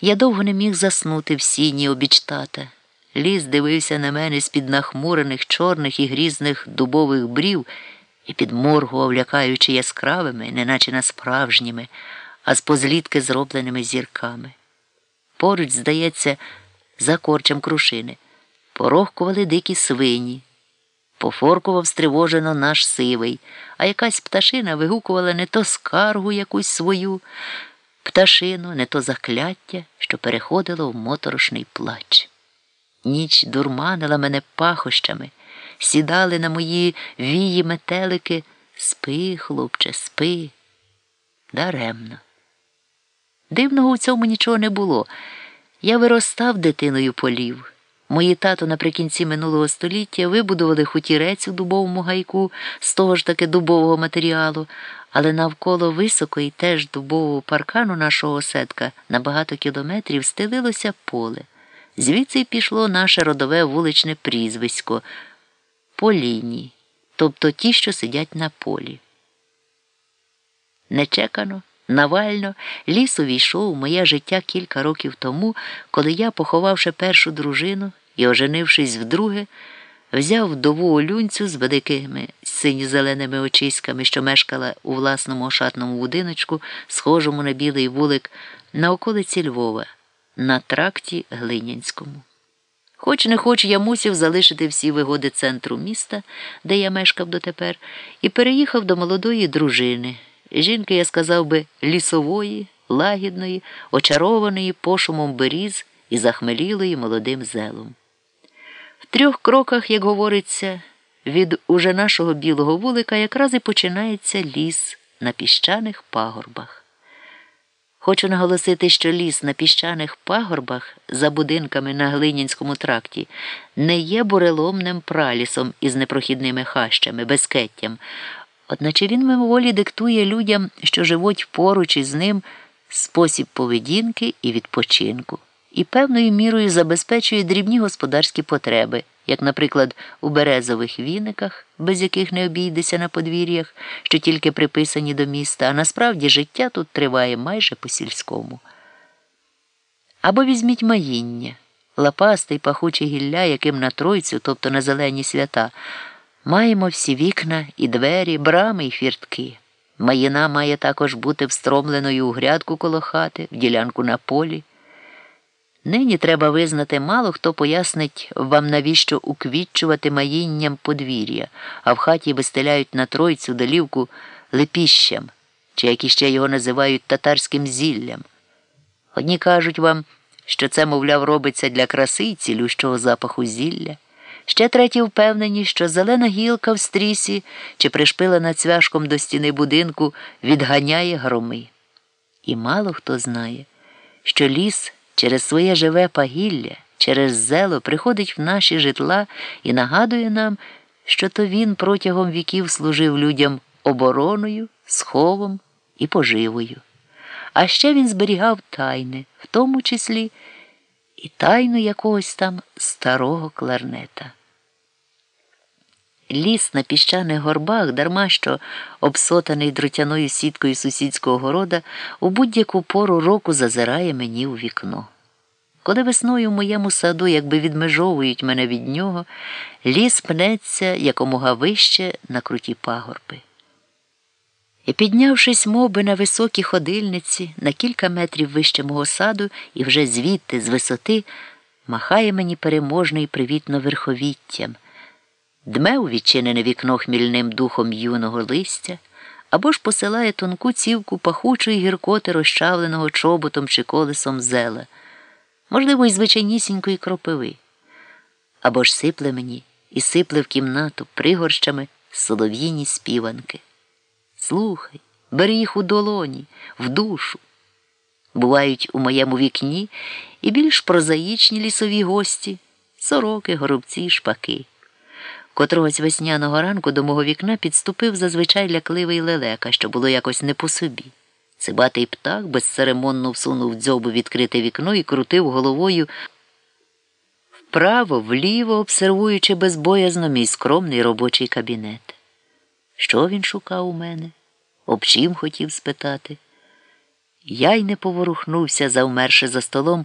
Я довго не міг заснути в сіні обіч тата. Ліс дивився на мене з-під нахмурених чорних і грізних дубових брів і підморгував, лякаючи яскравими, неначе на справжніми, а з позлітки зробленими зірками. Поруч, здається, за корчем крушини, порохкували дикі свині. Пофоркував стривожено наш сивий, а якась пташина вигукувала не то скаргу якусь свою пташину, не то закляття, що переходило в моторошний плач. Ніч дурманила мене пахощами, сідали на мої вії метелики. Спи, хлопче, спи. Даремно. Дивного у цьому нічого не було. Я виростав дитиною полів. Мої тато наприкінці минулого століття вибудували хутірець у дубовому гайку з того ж таки дубового матеріалу, але навколо високої теж дубового паркану нашого осетка на багато кілометрів стелилося поле. Звідси пішло наше родове вуличне прізвисько Поліні, тобто ті, що сидять на полі. Нечекано. Навально ліс увійшов у моє життя кілька років тому, коли я, поховавши першу дружину і оженившись вдруге, взяв вдову олюнцю з великими синьо-зеленими очиськами, що мешкала у власному ошатному будиночку, схожому на білий вулик на околиці Львова, на тракті Глинянському. Хоч не хоч я мусив залишити всі вигоди центру міста, де я мешкав дотепер, і переїхав до молодої дружини. Жінки, я сказав би, лісової, лагідної, очарованої пошумом беріз і захмелілої молодим зелом. В трьох кроках, як говориться, від уже нашого білого вулика якраз і починається ліс на піщаних пагорбах. Хочу наголосити, що ліс на піщаних пагорбах за будинками на Глинінському тракті не є буреломним пралісом із непрохідними хащами, безкеттям. Одначе він мимоволі диктує людям, що живуть поруч із ним спосіб поведінки і відпочинку, і певною мірою забезпечує дрібні господарські потреби, як, наприклад, у березових віниках, без яких не обійдеся на подвір'ях, що тільки приписані до міста, а насправді життя тут триває майже по сільському. Або візьміть маїння, лапасте й пахуче гілля, яким на тройцю, тобто на зелені свята. Маємо всі вікна і двері, брами і фіртки. Маїна має також бути встромленою у грядку коло хати, в ділянку на полі. Нині треба визнати, мало хто пояснить вам, навіщо уквітчувати маїнням подвір'я, а в хаті вистеляють на тройцю долівку лепіщем, чи як іще його називають татарським зіллям. Одні кажуть вам, що це, мовляв, робиться для краси й цілющого запаху зілля. Ще треті впевнені, що зелена гілка в стрісі чи пришпилена цвяшком до стіни будинку відганяє громи. І мало хто знає, що ліс через своє живе пагілля, через зело приходить в наші житла і нагадує нам, що то він протягом віків служив людям обороною, сховом і поживою. А ще він зберігав тайни, в тому числі і тайну якогось там старого кларнета. Ліс на піщаних горбах, дарма що обсотаний дротяною сіткою сусідського города, у будь-яку пору року зазирає мені у вікно. Коли весною в моєму саду, якби відмежовують мене від нього, ліс пнеться якомога вище на круті пагорби. І, піднявшись моби на високій ходильниці, на кілька метрів вище мого саду, і вже звідти, з висоти, махає мені переможно і привітно верховіттям дме у відчинене вікно хмільним духом юного листя, або ж посилає тонку цівку пахучої гіркоти розчавленого чоботом чи колесом зела, можливо, й звичайнісінької кропиви, або ж сипле мені і сипле в кімнату пригорщами солов'їні співанки. Слухай, бери їх у долоні, в душу. Бувають у моєму вікні і більш прозаїчні лісові гості, сороки, горобці, шпаки. Котрогось весняного ранку до мого вікна підступив зазвичай лякливий лелека, що було якось не по собі. Цибатий птах безцеремонно всунув дзьобу відкрите вікно і крутив головою вправо, вліво, обсервуючи безбоязно мій скромний робочий кабінет. Що він шукав у мене? Об чим хотів спитати? Я й не поворухнувся, завмерши за столом,